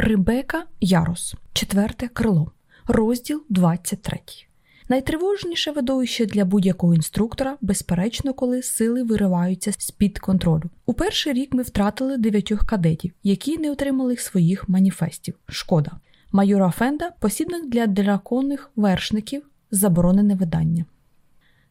Ребека Ярос, четверте крило, розділ 23. Найтривожніше видовище для будь-якого інструктора, безперечно, коли сили вириваються з під контролю. У перший рік ми втратили дев'ятьох кадетів, які не отримали своїх маніфестів. Шкода. Майора Фенда посібник для драконних вершників, заборонене видання.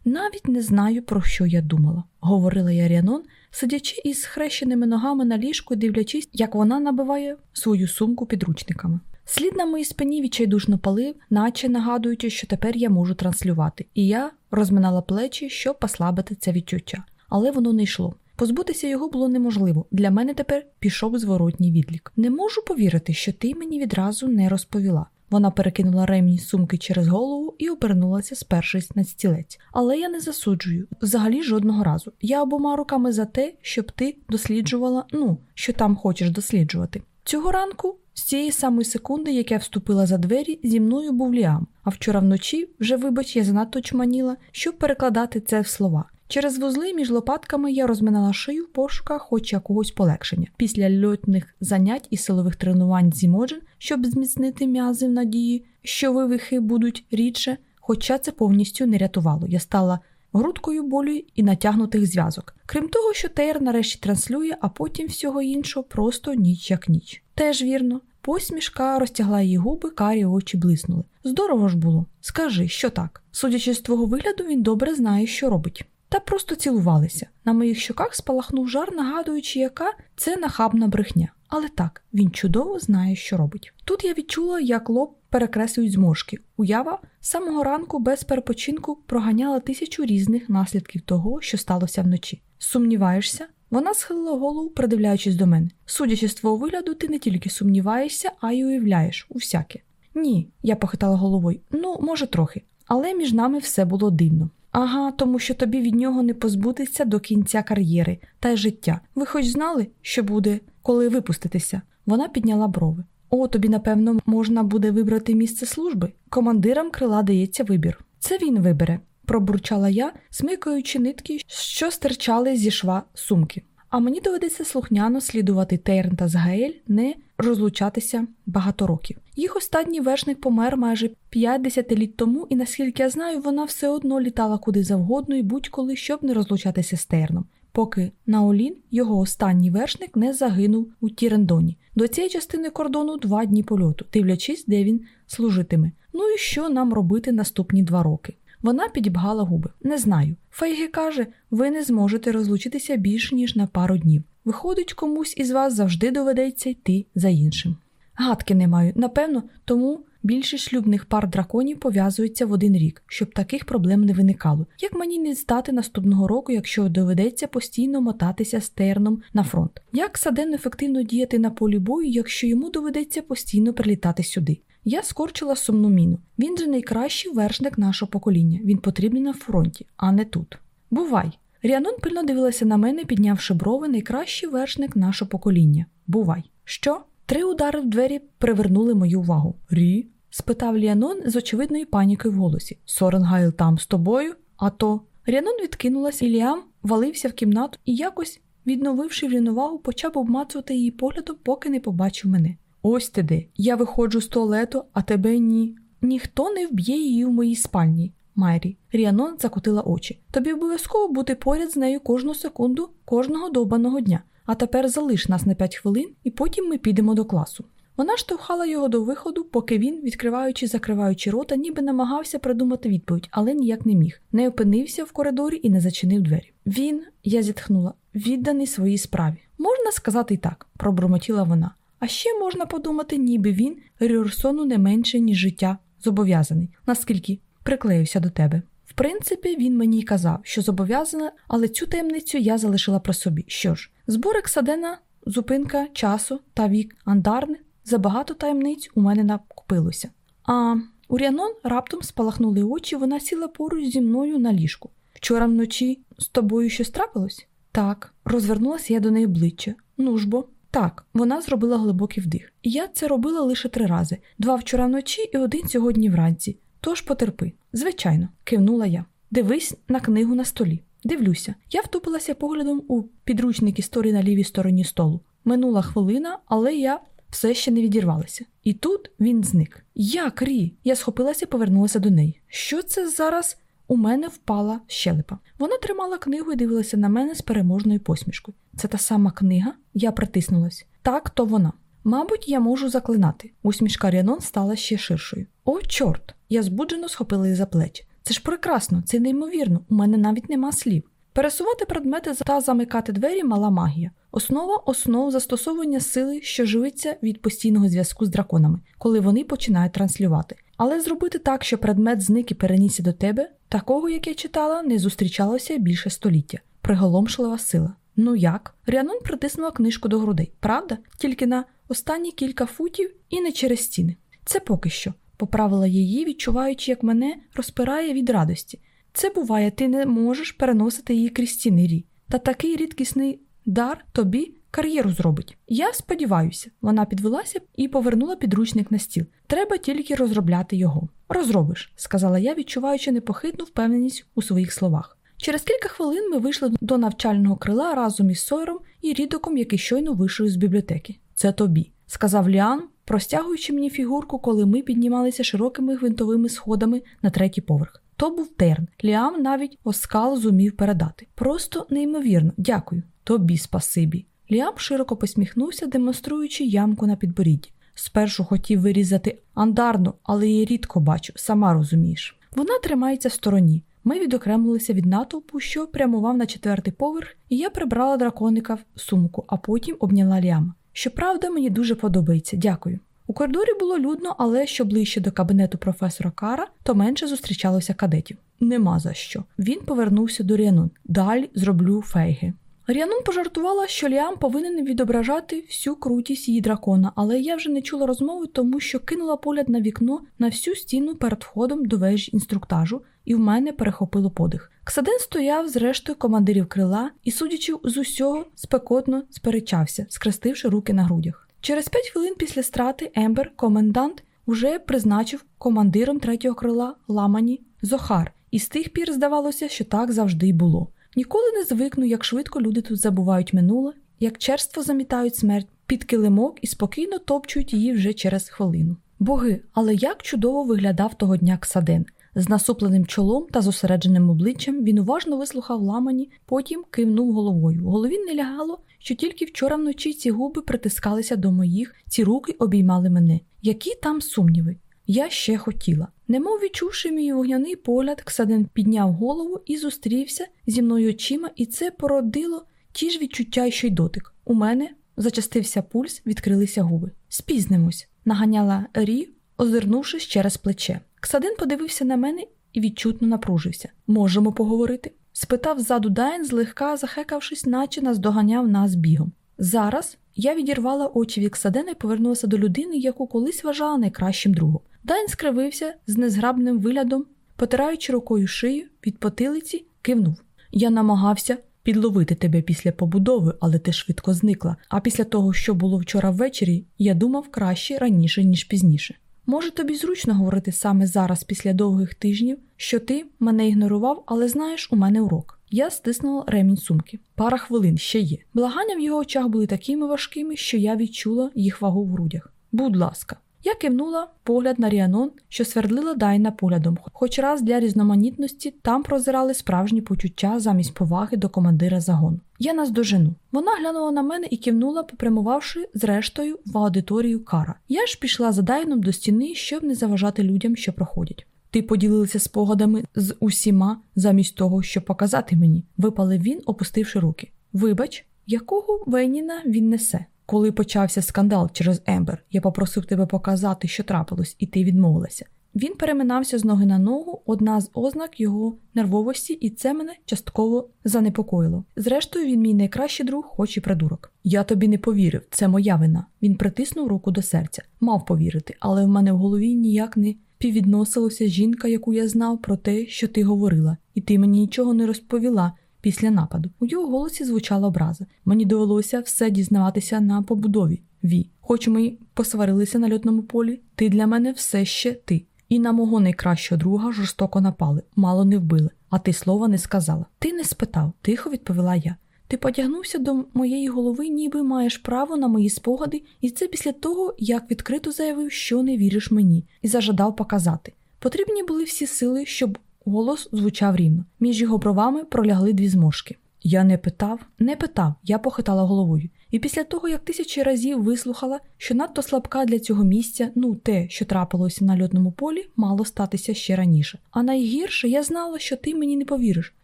Навіть не знаю, про що я думала, говорила Яріанон, сидячи із хрещеними ногами на ліжку дивлячись, як вона набиває свою сумку підручниками. Слід на моїй спині відчайдушно палив, наче нагадуючи, що тепер я можу транслювати, і я розминала плечі, щоб послабити це відчуття. Але воно не йшло. Позбутися його було неможливо. Для мене тепер пішов зворотній відлік. Не можу повірити, що ти мені відразу не розповіла. Вона перекинула ремінь сумки через голову і обернулася, спершись на стілець. Але я не засуджую взагалі жодного разу. Я обома руками за те, щоб ти досліджувала, ну, що там хочеш досліджувати. Цього ранку, з цієї самої секунди, як я вступила за двері, зі мною був Ліам. А вчора вночі, вже, вибач, я занадто чманіла, щоб перекладати це в слова. Через вузли між лопатками я розминала шию в пошуках хоч якогось полегшення. Після льотних занять і силових тренувань з Імоджен, щоб зміцнити м'язи в надії, що вивихи будуть рідше, хоча це повністю не рятувало. Я стала грудкою болю і натягнутих зв'язок. Крім того, що Тейр нарешті транслює, а потім всього іншого просто ніч як ніч. Теж вірно. Посмішка розтягла її губи, карі очі блиснули. Здорово ж було. Скажи, що так? Судячи з твого вигляду, він добре знає, що робить. Та просто цілувалися. На моїх щоках спалахнув жар, нагадуючи, яка це нахабна брехня. Але так, він чудово знає, що робить. Тут я відчула, як лоб перекреслюють зморшки. Уява з самого ранку без перепочинку проганяла тисячу різних наслідків того, що сталося вночі. Сумніваєшся? Вона схилила голову, придивляючись до мене. Судячи з твого вигляду, ти не тільки сумніваєшся, а й уявляєш усяке. Ні, я похитала головою. Ну, може, трохи. Але між нами все було дивно. Ага, тому що тобі від нього не позбутися до кінця кар'єри та й життя. Ви хоч знали, що буде, коли випуститися? Вона підняла брови. О, тобі, напевно, можна буде вибрати місце служби. Командирам крила дається вибір. Це він вибере, пробурчала я, смикаючи нитки, що стирчали зі шва сумки. А мені доведеться слухняно слідувати Тейрн та Згаель, не розлучатися багато років. Їх останній вершник помер майже 5 десятиліть тому, і наскільки я знаю, вона все одно літала куди завгодно і будь-коли, щоб не розлучатися з Терном. Поки Наолін, його останній вершник, не загинув у Тірендоні. До цієї частини кордону два дні польоту, дивлячись, де він служитиме. Ну і що нам робити наступні два роки? Вона підібгала губи. Не знаю. Фейге каже, ви не зможете розлучитися більше, ніж на пару днів. Виходить, комусь із вас завжди доведеться йти за іншим. Гадки не маю, напевно, тому більшість шлюбних пар драконів пов'язуються в один рік, щоб таких проблем не виникало. Як мені не стати наступного року, якщо доведеться постійно мотатися з терном на фронт? Як Саден ефективно діяти на полі бою, якщо йому доведеться постійно прилітати сюди? Я скорчила сумну міну. Він же найкращий вершник нашого покоління. Він потрібний на фронті, а не тут. Бувай. Ріанон пильно дивилася на мене, піднявши брови, найкращий вершник нашого покоління. Бувай. Що? Три удари в двері привернули мою увагу. Рі? спитав Ліанон з очевидною панікою в голосі. Соренгайл там з тобою? А то. Ріанон відкинулась, і Ліам валився в кімнату і якось, відновивши рівновагу, почав обмацувати її поглядом, поки не побачив мене. Ось ти де. Я виходжу з туалету, а тебе ні. Ніхто не вб'є її в моїй спальні. Майрі. Ріанон закотила очі. Тобі обов'язково бути поряд з нею кожну секунду, кожного довбаного дня. А тепер залиш нас на п'ять хвилин, і потім ми підемо до класу. Вона штовхала його до виходу, поки він, відкриваючи і закриваючи рота, ніби намагався придумати відповідь, але ніяк не міг. Не опинився в коридорі і не зачинив двері. Він, я зітхнула, відданий своїй справі. Можна сказати й так, пробурмотіла вона. А ще можна подумати, ніби він Рюрсону не менше, ніж життя зобов'язаний, наскільки приклеївся до тебе. Принципі, він мені й казав, що зобов'язана, але цю таємницю я залишила про собі. Що ж, збор Ексадена, зупинка часу та вік андарни забагато таємниць у мене накопилося. А у Ріанон раптом спалахнули очі, вона сіла поруч зі мною на ліжку. Вчора вночі з тобою щось трапилось? Так, розвернулася я до неї обличчя. Ну ж бо. Так, вона зробила глибокий вдих. І я це робила лише три рази: два вчора вночі і один сьогодні вранці. Тож потерпи. Звичайно, кивнула я. Дивись на книгу на столі. Дивлюся, я втупилася поглядом у підручник історії на лівій стороні столу. Минула хвилина, але я все ще не відірвалися. І тут він зник. Як Рі? Я схопилася і повернулася до неї. Що це зараз? У мене впала щелепа. Вона тримала книгу і дивилася на мене з переможною посмішкою. Це та сама книга? Я притиснулась. Так, то вона. Мабуть, я можу заклинати. Усмішка Ріанон стала ще ширшою. О, чорт! Я збуджено схопила її за плечі. Це ж прекрасно, це неймовірно, у мене навіть нема слів. Пересувати предмети та замикати двері мала магія. Основа основ застосовування сили, що живиться від постійного зв'язку з драконами, коли вони починають транслювати. Але зробити так, що предмет зник і перенісся до тебе, такого, як я читала, не зустрічалося більше століття. Приголомшлива сила. Ну як? Ріанон притиснула книжку до грудей, правда? Тільки на останні кілька футів і не через стіни. Це поки що, поправила її, відчуваючи, як мене розпирає від радості. Це буває, ти не можеш переносити її крізь стіни рі. Та такий рідкісний дар тобі кар'єру зробить. Я сподіваюся, вона підвелася і повернула підручник на стіл. Треба тільки розробляти його. Розробиш, сказала я, відчуваючи непохитну впевненість у своїх словах. Через кілька хвилин ми вийшли до навчального крила разом із Сойером і рідоком, який щойно вийшов з бібліотеки. Це тобі, сказав Ліан, простягуючи мені фігурку, коли ми піднімалися широкими гвинтовими сходами на третій поверх. То був терн. Ліам навіть оскал зумів передати. Просто неймовірно, дякую. Тобі спасибі. Ліам широко посміхнувся, демонструючи ямку на підборідді. Спершу хотів вирізати андарну, але її рідко бачу, сама розумієш. Вона тримається в стороні. Ми відокремилися від натовпу, що прямував на четвертий поверх, і я прибрала драконика в сумку, а потім обняла Ліама. Щоправда, мені дуже подобається, дякую. У коридорі було людно, але що ближче до кабінету професора Кара, то менше зустрічалося кадетів. Нема за що. Він повернувся до Ріанун. Далі зроблю фейги. Ріанун пожартувала, що Ліам повинен відображати всю крутість її дракона, але я вже не чула розмови, тому що кинула погляд на вікно на всю стіну перед входом до вежі інструктажу, і в мене перехопило подих. Ксаден стояв з рештою командирів крила і, судячи з усього, спекотно сперечався, скрестивши руки на грудях. Через п'ять хвилин після страти Ембер, комендант, уже призначив командиром третього крила ламані Зохар, і з тих пір здавалося, що так завжди й було. Ніколи не звикну, як швидко люди тут забувають минуле, як черство замітають смерть під килимок і спокійно топчуть її вже через хвилину. Боги, але як чудово виглядав того дня Ксаден. З насупленим чолом та зосередженим обличчям він уважно вислухав ламані, потім кивнув головою. В голові не лягало, що тільки вчора вночі ці губи притискалися до моїх, ці руки обіймали мене. Які там сумніви? Я ще хотіла. Немов відчувши мій вогняний погляд, Ксаден підняв голову і зустрівся зі мною очима, і це породило ті ж відчуття, що й дотик. У мене зачастився пульс, відкрилися губи. Спізнимось, наганяла Рі, озирнувшись через плече. Ксадин подивився на мене і відчутно напружився. Можемо поговорити? спитав ззаду Дайн, злегка захекавшись, наче наздоганяв нас бігом. Зараз я відірвала очі від Ксадена і повернулася до людини, яку колись вважала найкращим другом. Дайн скривився з незграбним виглядом, потираючи рукою шию від потилиці, кивнув. Я намагався підловити тебе після побудови, але ти швидко зникла. А після того, що було вчора ввечері, я думав краще раніше, ніж пізніше. Може, тобі зручно говорити саме зараз, після довгих тижнів, що ти мене ігнорував, але знаєш, у мене урок. Я стиснула ремінь сумки. Пара хвилин ще є. Благання в його очах були такими важкими, що я відчула їх вагу в грудях. Будь ласка. Я кивнула погляд на Ріанон, що свердлила Дайна поглядом, хоч раз для різноманітності там прозирали справжні почуття замість поваги до командира загону. Я наздожену. Вона глянула на мене і кивнула, попрямувавши зрештою в аудиторію кара. Я ж пішла за Дайном до стіни, щоб не заважати людям, що проходять. Ти поділилася спогадами з усіма, замість того, щоб показати мені, випалив він, опустивши руки. Вибач, якого Веніна він несе. Коли почався скандал через Ембер, я попросив тебе показати, що трапилось, і ти відмовилася. Він переминався з ноги на ногу, одна з ознак його нервовості, і це мене частково занепокоїло. Зрештою, він мій найкращий друг, хоч і придурок. Я тобі не повірив, це моя вина. Він притиснув руку до серця. Мав повірити, але в мене в голові ніяк не піввідносилася жінка, яку я знав про те, що ти говорила, і ти мені нічого не розповіла після нападу. У його голосі звучала образа. Мені довелося все дізнаватися на побудові. Ві, хоч ми посварилися на льотному полі, ти для мене все ще ти. І на мого найкращого друга жорстоко напали, мало не вбили, а ти слова не сказала. Ти не спитав, тихо відповіла я. Ти потягнувся до моєї голови, ніби маєш право на мої спогади, і це після того, як відкрито заявив, що не віриш мені, і зажадав показати. Потрібні були всі сили, щоб голос звучав рівно. Між його бровами пролягли дві зморшки. Я не питав, не питав, я похитала головою. І після того, як тисячі разів вислухала, що надто слабка для цього місця, ну те, що трапилося на льотному полі, мало статися ще раніше. А найгірше я знала, що ти мені не повіриш.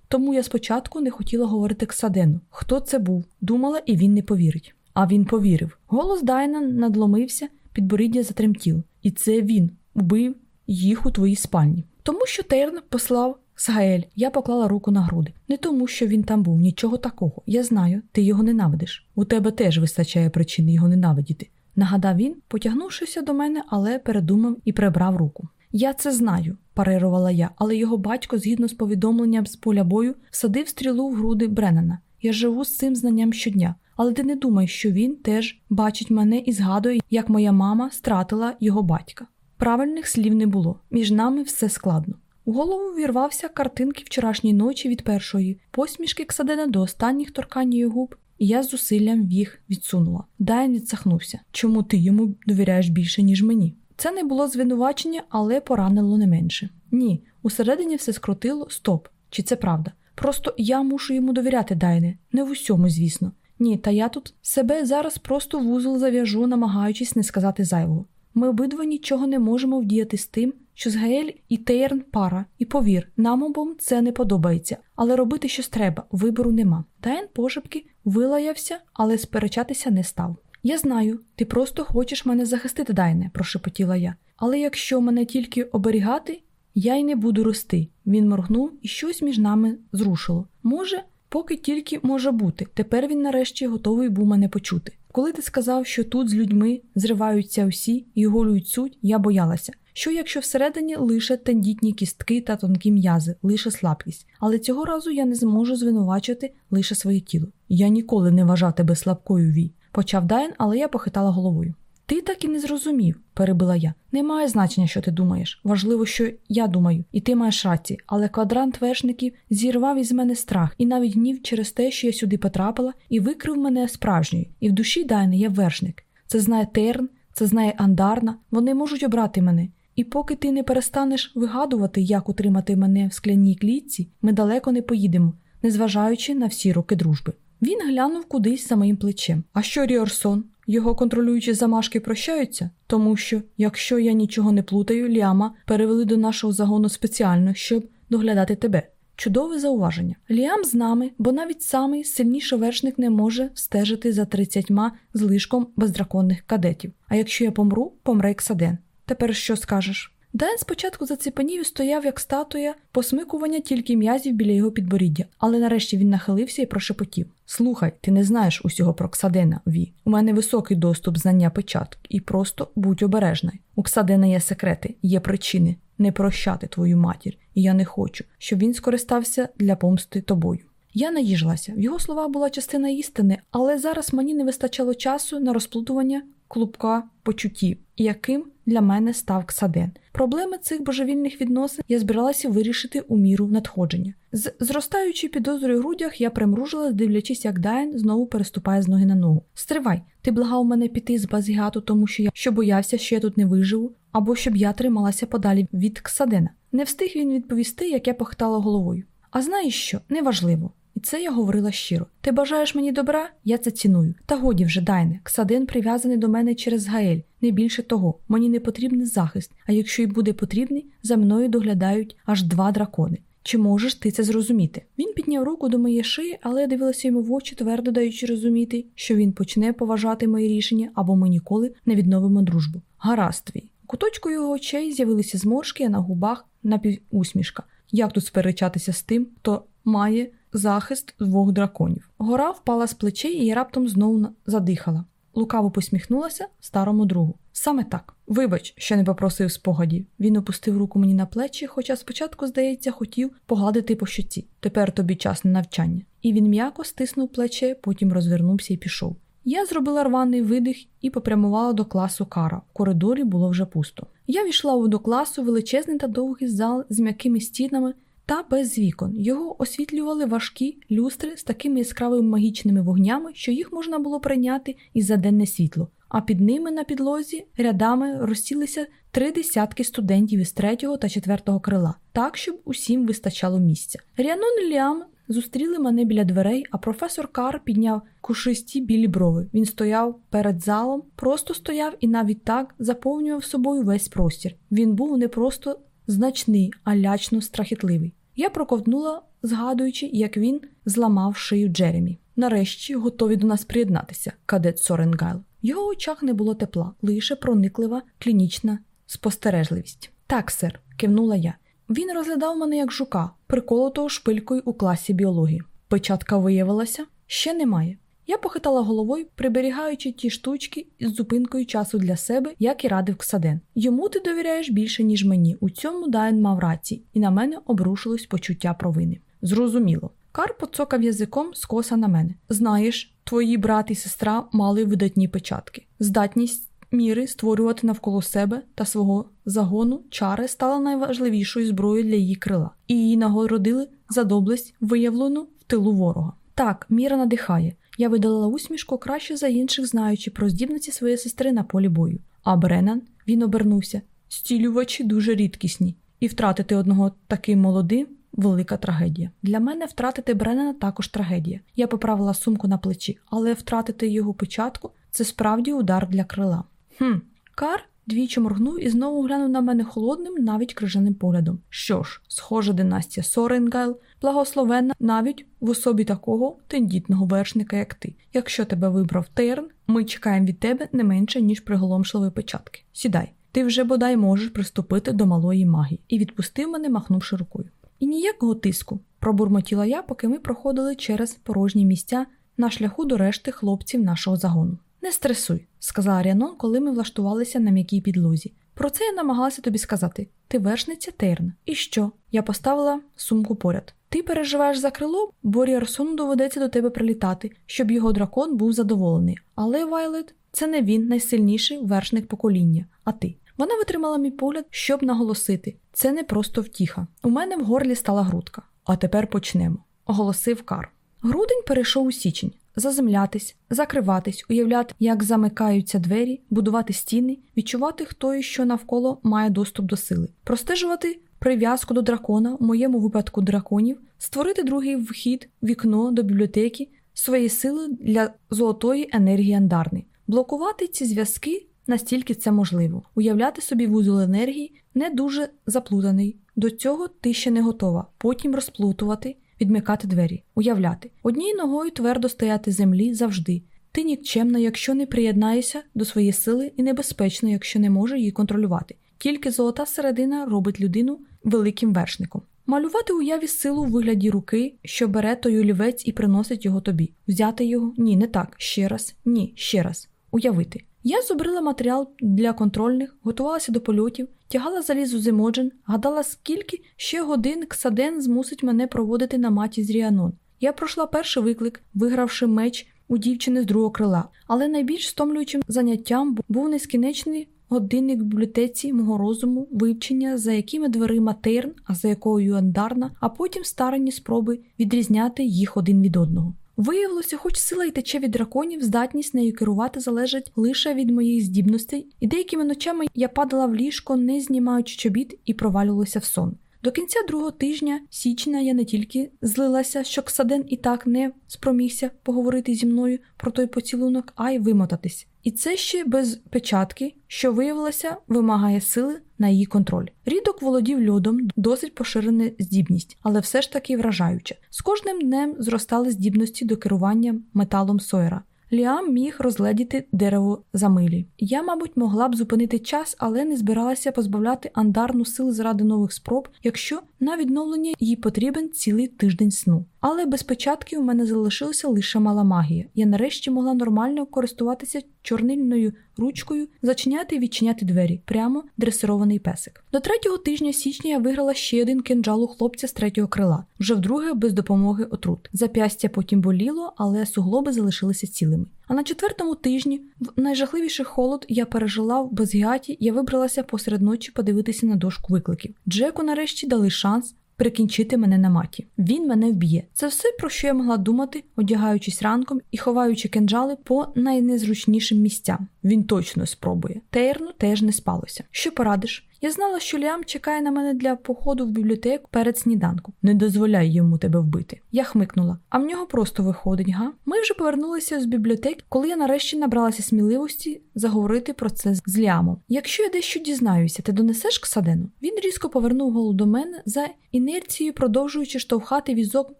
Тому я спочатку не хотіла говорити Ксадену, хто це був, думала, і він не повірить. А він повірив. Голос Дайна надломився, підборіддя затремтіло. І це він убив їх у твоїй спальні. Тому що Терн послав Сгаель, я поклала руку на груди. Не тому, що він там був, нічого такого. Я знаю, ти його ненавидиш. У тебе теж вистачає причини його ненавидіти. Нагадав він, потягнувшися до мене, але передумав і прибрав руку. Я це знаю, парирувала я, але його батько, згідно з повідомленням з поля бою, всадив стрілу в груди Бреннана. Я живу з цим знанням щодня. Але ти не думай, що він теж бачить мене і згадує, як моя мама стратила його батька. Правильних слів не було, між нами все складно. У голову вірвався картинки вчорашньої ночі від першої, посмішки Ксадена до останніх торкань її губ, і я з зусиллям їх відсунула. Дайн відсахнувся. Чому ти йому довіряєш більше, ніж мені? Це не було звинувачення, але поранило не менше. Ні, усередині все скрутило стоп. Чи це правда? Просто я мушу йому довіряти, Дайне, не в усьому, звісно. Ні, та я тут себе зараз просто вузол зав'яжу, намагаючись не сказати зайвого. Ми обидва нічого не можемо вдіяти з тим, що з Гаель і Тейрн пара, і повір, нам обом це не подобається, але робити щось треба, вибору нема. Дайн пошепки вилаявся, але сперечатися не став. Я знаю, ти просто хочеш мене захистити, Дайне, прошепотіла я. Але якщо мене тільки оберігати, я й не буду рости. Він моргнув і щось між нами зрушило. Може, поки тільки може бути. Тепер він нарешті готовий був мене почути. Коли ти сказав, що тут з людьми зриваються усі і голюють суть, я боялася. Що якщо всередині лише тендітні кістки та тонкі м'язи, лише слабкість, але цього разу я не зможу звинувачити лише своє тіло. Я ніколи не вважав тебе слабкою вій, почав Дайн, але я похитала головою. Ти так і не зрозумів, перебила я. Не має значення, що ти думаєш. Важливо, що я думаю, і ти маєш рацію, але квадрант вершників зірвав із мене страх і навіть гнів через те, що я сюди потрапила, і викрив мене справжньою. І в душі Дайна є вершник. Це знає Терн, це знає Андарна. Вони можуть обрати мене. І поки ти не перестанеш вигадувати, як утримати мене в скляній клітці, ми далеко не поїдемо, незважаючи на всі роки дружби. Він глянув кудись за моїм плечем. А що Ріорсон? Його контролюючі замашки прощаються, тому що, якщо я нічого не плутаю, Ліама перевели до нашого загону спеціально, щоб доглядати тебе. Чудове зауваження. Ліам з нами, бо навіть самий сильніший вершник не може стежити за тридцятьма злишком бездраконних кадетів. А якщо я помру, помре Ксаден. Тепер що скажеш? Ден спочатку заціпанів і стояв, як статуя, посмикування тільки м'язів біля його підборіддя, але нарешті він нахилився і прошепотів: Слухай, ти не знаєш усього про Ксадена, Ві. У мене високий доступ знання початок, і просто будь обережний. У Ксадена є секрети, є причини не прощати твою матір, і я не хочу, щоб він скористався для помсти тобою. Я наїжилася. В його словах була частина істини, але зараз мені не вистачало часу на розплутування клубка почуттів, яким для мене став Ксаден. Проблеми цих божевільних відносин я збиралася вирішити у міру надходження. З зростаючи підозрою в грудях, я примружила, дивлячись, як Дайн знову переступає з ноги на ногу. Стривай, ти благав мене піти з базігату, тому що я що боявся, що я тут не виживу, або щоб я трималася подалі від Ксадена. Не встиг він відповісти, як я похитала головою. А знаєш що? Неважливо. Це я говорила щиро. Ти бажаєш мені добра? Я це ціную. Та годі вже, Дайне, Ксадин прив'язаний до мене через Гаель. Не більше того, мені не потрібний захист, а якщо й буде потрібний, за мною доглядають аж два дракони. Чи можеш ти це зрозуміти? Він підняв руку до моєї шиї, але я дивилася йому в очі, твердо даючи розуміти, що він почне поважати мої рішення або ми ніколи не відновимо дружбу. Гаразд твій. Куточку його очей з'явилися зморшки, а на губах напівусмішка. Як тут сперечатися з тим, хто має захист двох драконів? Гора впала з плечей і раптом знову задихала. Лукаво посміхнулася старому другу. Саме так. Вибач, що не попросив спогадів. Він опустив руку мені на плечі, хоча спочатку, здається, хотів погладити по щоці. Тепер тобі час на навчання. І він м'яко стиснув плече, потім розвернувся і пішов. Я зробила рваний видих і попрямувала до класу кара. В коридорі було вже пусто. Я війшла у до класу величезний та довгий зал з м'якими стінами та без вікон. Його освітлювали важкі люстри з такими яскравими магічними вогнями, що їх можна було прийняти і за денне світло. А під ними на підлозі рядами розсілися три десятки студентів із третього та четвертого крила, так щоб усім вистачало місця. Ріанон Ліам зустріли мене біля дверей, а професор Кар підняв кушисті білі брови. Він стояв перед залом, просто стояв і навіть так заповнював собою весь простір. Він був не просто значний, а лячно, страхітливий. Я проковтнула, згадуючи, як він зламав шию Джеремі. Нарешті готові до нас приєднатися, кадет Соренгайл. В його очах не було тепла, лише прониклива клінічна спостережливість. Так, сер, кивнула я. Він розглядав мене як жука, приколотого шпилькою у класі біології. Печатка виявилася ще немає. Я похитала головою, приберігаючи ті штучки із зупинкою часу для себе, як і радив Ксаден. Йому ти довіряєш більше, ніж мені. У цьому Дайн мав рацію, і на мене обрушилось почуття провини. Зрозуміло. Карр поцокав язиком скоса на мене. Знаєш, твій брат і сестра мали видатні печатки. Здатність міри створювати навколо себе та свого загону чари стала найважливішою зброєю для її крила, і її нагородили за доблесть, виявлену в тилу ворога. Так, міра надихає. Я видалила усмішку краще за інших, знаючи про здібності своєї сестри на полі бою. А Бренан він обернувся. Стілювачі дуже рідкісні, і втратити одного таким молодим велика трагедія. Для мене втратити Бренана також трагедія. Я поправила сумку на плечі, але втратити його початку це справді удар для крила. Хм, Кар двічі моргнув і знову глянув на мене холодним, навіть крижаним поглядом. Що ж, схожа династія Соренгайл, благословенна навіть в особі такого тендітного вершника, як ти. Якщо тебе вибрав Терн, ми чекаємо від тебе не менше, ніж приголомшливої печатки. Сідай, ти вже бодай можеш приступити до малої магії, і відпустив мене, махнувши рукою. І ніякого тиску, пробурмотіла я, поки ми проходили через порожні місця на шляху до решти хлопців нашого загону. Не стресуй, сказала Ріанон, коли ми влаштувалися на м'якій підлозі. Про це я намагалася тобі сказати. Ти вершниця Терн. І що? Я поставила сумку поряд. Ти переживаєш за крило, бо Ріарсону доведеться до тебе прилітати, щоб його дракон був задоволений. Але Вайлет, це не він найсильніший вершник покоління, а ти. Вона витримала мій погляд, щоб наголосити: це не просто втіха. У мене в горлі стала грудка. А тепер почнемо, оголосив Кар. Грудень перейшов у січень. Заземлятись, закриватись, уявляти, як замикаються двері, будувати стіни, відчувати, хто і що навколо має доступ до сили, простежувати прив'язку до дракона, у моєму випадку драконів, створити другий вхід, вікно до бібліотеки, свої сили для золотої енергії андарни, блокувати ці зв'язки настільки це можливо, уявляти собі вузол енергії не дуже заплутаний. До цього ти ще не готова, потім розплутувати відмикати двері, уявляти, однією ногою твердо стояти землі завжди. Ти нікчемна, якщо не приєднаєшся до своєї сили, і небезпечно, якщо не можеш її контролювати. Тільки золота середина робить людину великим вершником. Малювати уяві силу в вигляді руки, що бере той олівець і приносить його тобі. Взяти його? Ні, не так. Ще раз, ні, ще раз. Уявити. Я зубрила матеріал для контрольних, готувалася до польотів, тягала залізу з емоджен, гадала, скільки ще годин Ксаден змусить мене проводити на маті з Ріанон. Я пройшла перший виклик, вигравши меч у дівчини з другого крила, але найбільш стомлюючим заняттям був нескінчений годинник в бібліотеці мого розуму, вивчення, за якими дверима Терн, а за якою Андарна, а потім старанні спроби відрізняти їх один від одного. Виявилося, хоч сила й тече від драконів, здатність нею керувати залежить лише від моїх здібностей, і деякими ночами я падала в ліжко, не знімаючи чобіт, і провалювалася в сон. До кінця другого тижня січня я не тільки злилася, що Ксаден і так не спромігся поговорити зі мною про той поцілунок, а й вимотатись. І це ще без печатки, що виявилося, вимагає сили на її контроль. Рідок володів льодом, досить поширена здібність, але все ж таки вражаюче. З кожним днем зростали здібності до керування металом Сойера. Ліам міг розгледіти дерево за милі. Я, мабуть, могла б зупинити час, але не збиралася позбавляти андарну сил заради нових спроб, якщо на відновлення їй потрібен цілий тиждень сну. Але без печатки у мене залишилася лише мала магія. Я нарешті могла нормально користуватися чорнильною ручкою, зачиняти і відчиняти двері, прямо дресирований песик. До третього тижня січня я виграла ще один кинджал у хлопця з третього крила, вже вдруге без допомоги отрут. Зап'ястя потім боліло, але суглоби залишилися цілими. А на четвертому тижні, в найжахливіший холод, я пережила в Безгіаті, я вибралася посеред ночі подивитися на дошку викликів. Джеку нарешті дали шанс, прикінчити мене на маті. Він мене вб'є. Це все, про що я могла думати, одягаючись ранком і ховаючи кинджали по найнезручнішим місцям. Він точно спробує. Тейрну теж не спалося. Що порадиш? Я знала, що Ліам чекає на мене для походу в бібліотеку перед сніданком. Не дозволяй йому тебе вбити. Я хмикнула, а в нього просто виходить, га? Ми вже повернулися з бібліотеки, коли я нарешті набралася сміливості заговорити про це з Ліамом. Якщо я дещо дізнаюся, ти донесеш Ксадену? Він різко повернув голову до мене за інерцією, продовжуючи штовхати візок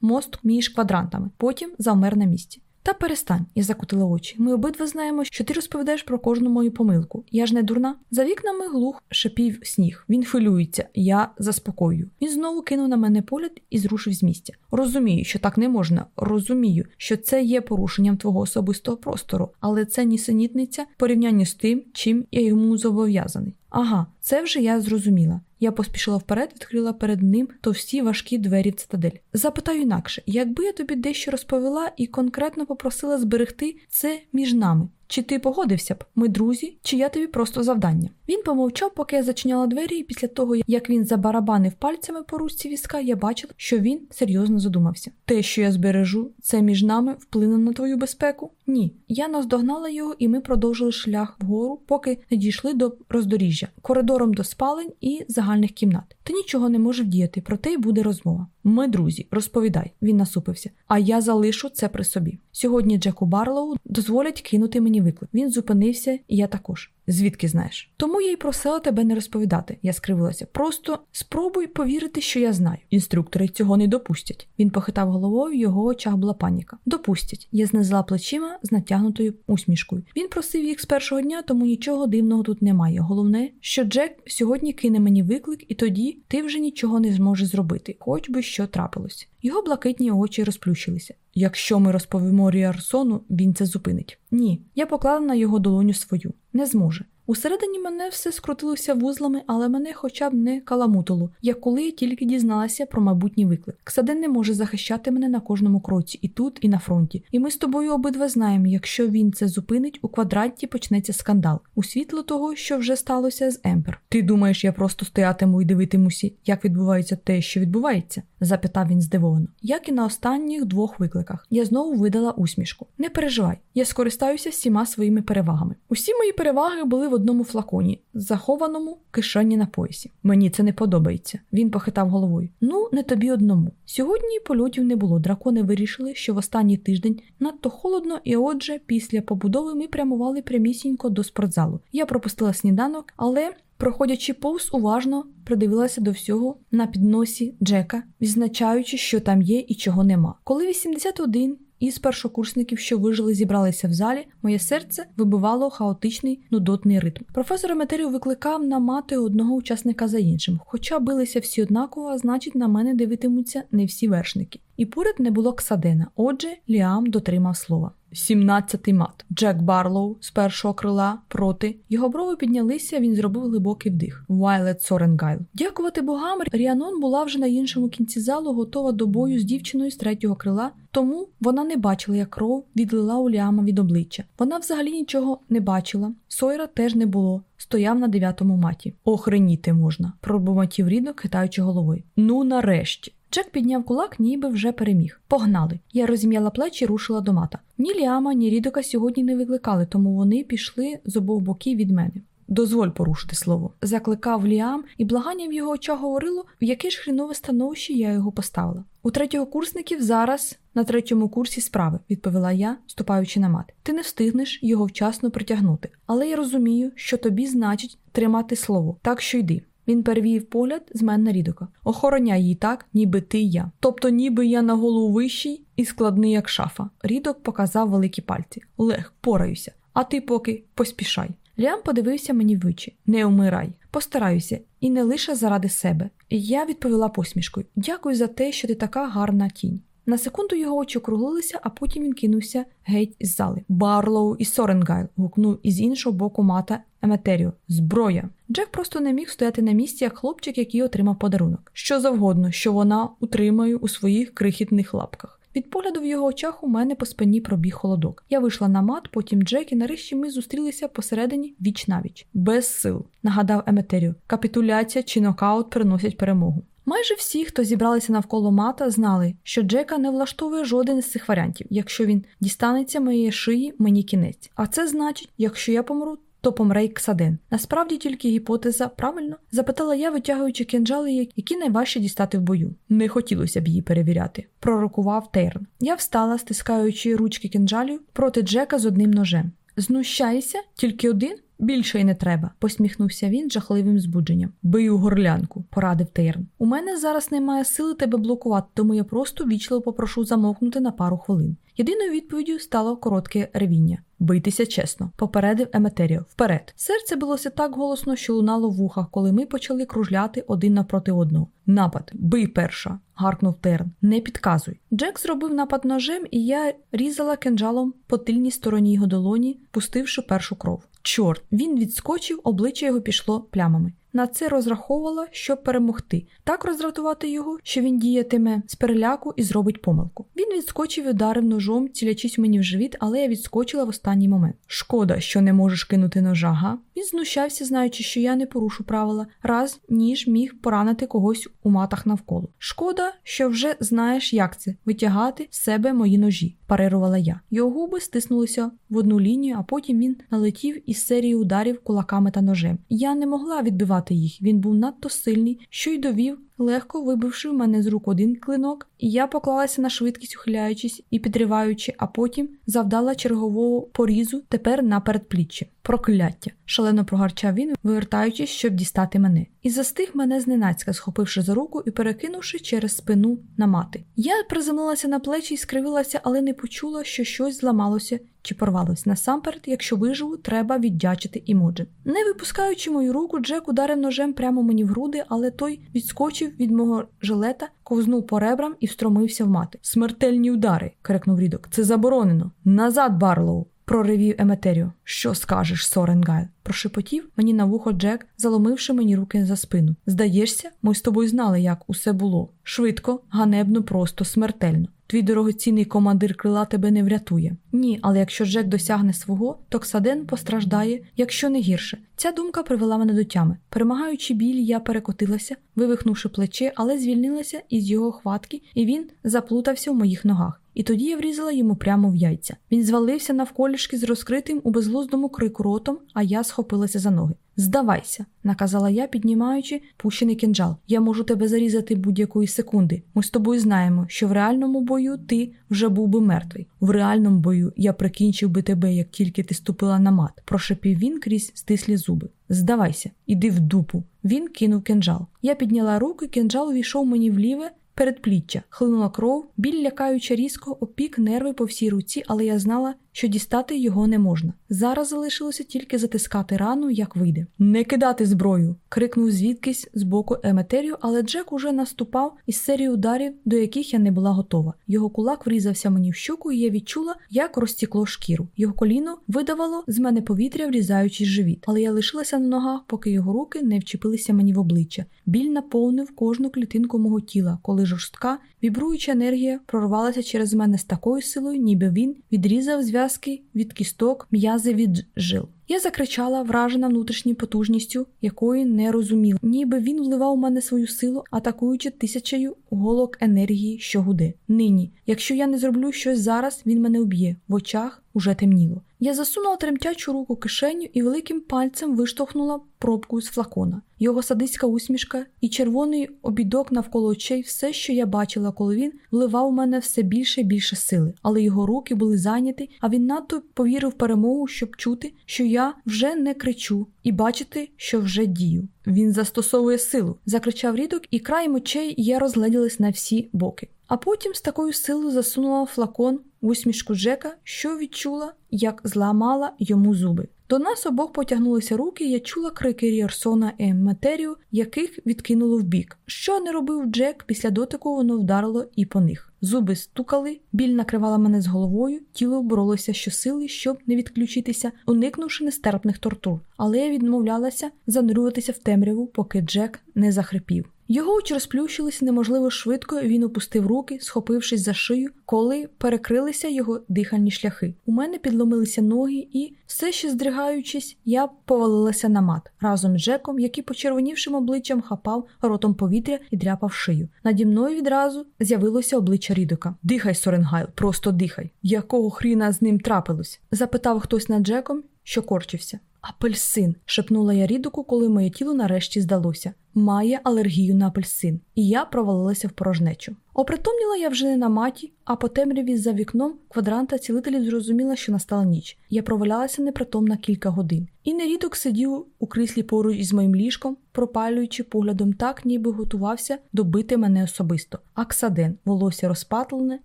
мост між квадрантами. Потім завмер на місці. Та перестань, я закутила очі. Ми обидва знаємо, що ти розповідаєш про кожну мою помилку. Я ж не дурна. За вікнами глух шепів сніг. Він хвилюється, я заспокоюю. Він знову кинув на мене погляд і зрушив з місця. Розумію, що так не можна. Розумію, що це є порушенням твого особистого простору, але це нісенітниця в порівнянні з тим, чим я йому зобов'язаний. Ага, це вже я зрозуміла. Я поспішила вперед, відкрила перед ним товсті важкі двері в цитадель. Запитаю інакше, якби я тобі дещо розповіла і конкретно попросила зберегти це між нами. Чи ти погодився б, ми друзі, чи я тобі просто завдання? Він помовчав, поки я зачиняла двері, і після того, як він забарабанив пальцями по ручці візка, я бачила, що він серйозно задумався. Те, що я збережу, це між нами вплине на твою безпеку? Ні. Я наздогнала його, і ми продовжили шлях вгору, поки не дійшли до роздоріжжя, коридором до спалень і загальних кімнат. Ти нічого не можеш вдіяти, проте й буде розмова. Ми, друзі, розповідай, він насупився. А я залишу це при собі. Сьогодні Джеку Барлоу дозволять кинути мені виклик. Він зупинився, і я також. Звідки знаєш? Тому я й просила тебе не розповідати. Я скривилася. Просто спробуй повірити, що я знаю. Інструктори цього не допустять. Він похитав головою, в його очах була паніка. Допустять. Я знизила плечима з натягнутою усмішкою. Він просив їх з першого дня, тому нічого дивного тут немає. Головне, що Джек сьогодні кине мені виклик, і тоді ти вже нічого не зможеш зробити, хоч би що трапилось. Його блакитні очі розплющилися. Якщо ми розповімо Ріарсону, він це зупинить. Ні, я поклала на його долоню свою. Не зможе. Усередині мене все скрутилося вузлами, але мене хоча б не каламутило, як коли я тільки дізналася про майбутній виклик. Ксаден не може захищати мене на кожному кроці, і тут, і на фронті. І ми з тобою обидва знаємо, якщо він це зупинить, у квадраті почнеться скандал, у світло того, що вже сталося з Емпер. Ти думаєш, я просто стоятиму і дивитимуся, як відбувається те, що відбувається? запитав він здивовано. Як і на останніх двох викликах. Я знову видала усмішку. Не переживай, я скористаюся всіма своїми перевагами. Усі мої переваги були в одному флаконі, захованому кишені на поясі. Мені це не подобається. Він похитав головою. Ну, не тобі одному. Сьогодні польотів не було. Дракони вирішили, що в останній тиждень надто холодно, і отже, після побудови ми прямували прямісінько до спортзалу. Я пропустила сніданок, але. Проходячи повз, уважно придивилася до всього на підносі Джека, відзначаючи, що там є і чого нема. Коли 81 із першокурсників, що вижили, зібралися в залі, моє серце вибивало хаотичний нудотний ритм. Професор Еметеріо викликав на мати одного учасника за іншим, хоча билися всі однаково, а значить, на мене дивитимуться не всі вершники. І поряд не було Ксадена. Отже, Ліам дотримав слова. Сімнадцятий мат. Джек Барлоу з першого крила проти. Його брови піднялися, він зробив глибокий вдих. Вайлет Соренгайл. Дякувати богам, Ріанон була вже на іншому кінці залу, готова до бою з дівчиною з третього крила, тому вона не бачила, як кров відлила у Ліама від обличчя. Вона взагалі нічого не бачила. Соєра теж не було. Стояв на дев'ятому маті. Охреніти можна, пробумотів рідок, хитаючи головою. Ну нарешті. Джек підняв кулак, ніби вже переміг. Погнали. Я розім'яла плечі рушила до мата. Ні Ліама, ні Рідока сьогодні не викликали, тому вони пішли з обох боків від мене. Дозволь порушити слово. Закликав Ліам, і благання в його очах говорило, в яке ж хрінове становище я його поставила. У третього курсників зараз на третьому курсі справи, відповіла я, ступаючи на мат. Ти не встигнеш його вчасно притягнути, але я розумію, що тобі значить тримати слово, так що йди. Він перевів погляд з мене на Рідока. Охороняй її так, ніби ти я. Тобто, ніби я на голову вищий і складений, як шафа. Рідок показав великі пальці. Легко, впораюся, а ти поки поспішай. Ліам подивився мені в очі. Не умирай, постараюся, і не лише заради себе. І Я відповіла посмішкою: Дякую за те, що ти така гарна тінь. На секунду його очі округлилися, а потім він кинувся геть із зали. Барлоу і Соренгайл гукнув із іншого боку мата Еметеріо. Зброя. Джек просто не міг стояти на місці, як хлопчик, який отримав подарунок. Що завгодно, що вона утримає у своїх крихітних лапках. Від погляду в його очах у мене по спині пробіг холодок. Я вийшла на мат, потім Джек, і нарешті ми зустрілися посередині віч навіч. Без сил, нагадав Еметеріо. Капітуляція чи нокаут приносять перемогу. Майже всі, хто зібралися навколо мата, знали, що Джека не влаштовує жоден із цих варіантів. Якщо він дістанеться моєї шиї, мені кінець. А це значить, якщо я помру, то помре й Ксаден. Насправді тільки гіпотеза, правильно? запитала я, витягуючи кинджали, які найважче дістати в бою. Не хотілося б її перевіряти. Пророкував Тейрн. Я встала, стискаючи ручки кинджалів проти Джека з одним ножем. Знущайся, тільки один. Більше й не треба, посміхнувся він жахливим збудженням. Бий у горлянку, порадив Тейрн. У мене зараз немає сили тебе блокувати, тому я просто вічливо попрошу замовкнути на пару хвилин. Єдиною відповіддю стало коротке ревіння. Бийтеся чесно, попередив Еметеріо. Вперед. Серце билося так голосно, що лунало в вухах, коли ми почали кружляти один напроти одного. Напад, бий перша, гаркнув Терн. Не підказуй. Джек зробив напад ножем, і я різала кинджалом по тильній стороні його долоні, пустивши першу кров. Чорт, він відскочив, обличчя його пішло плямами. На це розраховувала, щоб перемогти, так роздратувати його, що він діятиме з переляку і зробить помилку. Він відскочив і ударив ножом, цілячись мені в живіт, але я відскочила в останній момент. Шкода, що не можеш кинути ножа, га? Він знущався, знаючи, що я не порушу правила, раз ніж міг поранити когось у матах навколо. Шкода, що вже знаєш, як це витягати з себе мої ножі, парирувала я. Його губи стиснулися в одну лінію, а потім він налетів із серії ударів кулаками та ножем. Я не могла відбивати їх. Він був надто сильний, що й довів легко вибивши в мене з рук один клинок, і я поклалася на швидкість, ухиляючись і підриваючи, а потім завдала чергового порізу тепер на передпліччя. Прокляття! шалено прогарчав він, вивертаючись, щоб дістати мене. І застиг мене зненацька, схопивши за руку і перекинувши через спину на мати. Я приземлилася на плечі і скривилася, але не почула, що щось зламалося чи порвалось. Насамперед, якщо виживу, треба віддячити Імоджен. Не випускаючи мою руку, Джек ударив ножем прямо мені в груди, але той відскочив від мого жилета, ковзнув по ребрам і встромився в мати. Смертельні удари. крикнув Рідок. Це заборонено. Назад, Барлоу! проревів Еметеріо. Що скажеш, Соренгайл? Прошепотів мені на вухо Джек, заломивши мені руки за спину. Здаєшся, ми з тобою знали, як усе було. Швидко, ганебно, просто смертельно. Твій дорогоцінний командир крила тебе не врятує. Ні, але якщо Джек досягне свого, то Ксаден постраждає, якщо не гірше. Ця думка привела мене до тями. Перемагаючи біль, я перекотилася, вивихнувши плече, але звільнилася із його хватки, і він заплутався в моїх ногах. І тоді я врізала йому прямо в яйця. Він звалився навколішки з розкритим у безглуздому крику ротом, а я схопилася за ноги. Здавайся, наказала я, піднімаючи пущений кинджал. Я можу тебе зарізати будь-якої секунди. Ми з тобою знаємо, що в реальному бою ти вже був би мертвий. В реальному бою я прикінчив би тебе, як тільки ти ступила на мат. Прошепів він крізь стислі зуби. Здавайся, іди в дупу. Він кинув кинджал. Я підняла руки, кинджал увійшов мені в ліве, Передпліччя. Хлинула кров, біль лякаючи різко, опік нерви по всій руці, але я знала, що дістати його не можна. Зараз залишилося тільки затискати рану, як вийде. Не кидати зброю! крикнув звідкись з боку Еметерію, але Джек уже наступав із серії ударів, до яких я не була готова. Його кулак врізався мені в щоку, і я відчула, як розтікло шкіру. Його коліно видавало з мене повітря, врізаючись живіт, але я лишилася на ногах, поки його руки не вчепилися мені в обличчя. Біль наповнив кожну клітинку мого тіла, коли жорстка, вібруюча енергія прорвалася через мене з такою силою, ніби він відрізав зв'язки від кісток, м'язи від жил. Я закричала, вражена внутрішньою потужністю, якої не розуміла, ніби він вливав у мене свою силу, атакуючи тисячею голок енергії, що гуде. Нині, якщо я не зроблю щось зараз, він мене уб'є в очах уже темніло. Я засунула тремтячу руку кишеню і великим пальцем виштовхнула пробку з флакона. Його садиська усмішка і червоний обідок навколо очей все, що я бачила, коли він вливав у мене все більше і більше сили, але його руки були зайняті, а він надто повірив перемогу, щоб чути, що я вже не кричу, і бачити, що вже дію. Він застосовує силу, закричав рідок, і краєм очей я розгледілась на всі боки. А потім з такою силою засунула флакон усмішку Джека, що відчула, як зламала йому зуби. До нас обох потягнулися руки, я чула крики Ріарсона і Матерію, яких відкинуло вбік. Що не робив Джек, після дотику воно вдарило і по них. Зуби стукали, біль накривала мене з головою, тіло боролося щосили, щоб не відключитися, уникнувши нестерпних тортур. Але я відмовлялася занурюватися в темряву, поки Джек не захрипів. Його очі розплющилися неможливо швидко, він опустив руки, схопившись за шию, коли перекрилися його дихальні шляхи. У мене підломилися ноги, і, все ще здригаючись, я повалилася на мат разом з Джеком, який почервонівшим обличчям хапав ротом повітря і дряпав шию. Наді мною відразу з'явилося обличчя Рідока. Дихай, Соренгайл, просто дихай. Якого хріна з ним трапилось? запитав хтось над Джеком, що корчився. Апельсин, шепнула я Рідоку, коли моє тіло нарешті здалося. Має алергію на апельсин, і я провалилася в порожнечу. Опритомніла я вже не на маті, а по темряві за вікном квадранта цілителів зрозуміла, що настала ніч. Я провалялася непритомна кілька годин. І нерідок сидів у кріслі поруч із моїм ліжком, пропалюючи поглядом так, ніби готувався добити мене особисто. Аксаден, волосся розпатлене,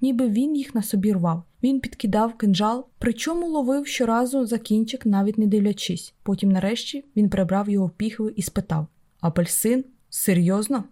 ніби він їх на собі рвав. Він підкидав кинджал, причому ловив щоразу за кінчик, навіть не дивлячись. Потім, нарешті, він прибрав його в піхви і спитав: Апельсин? Серйозно?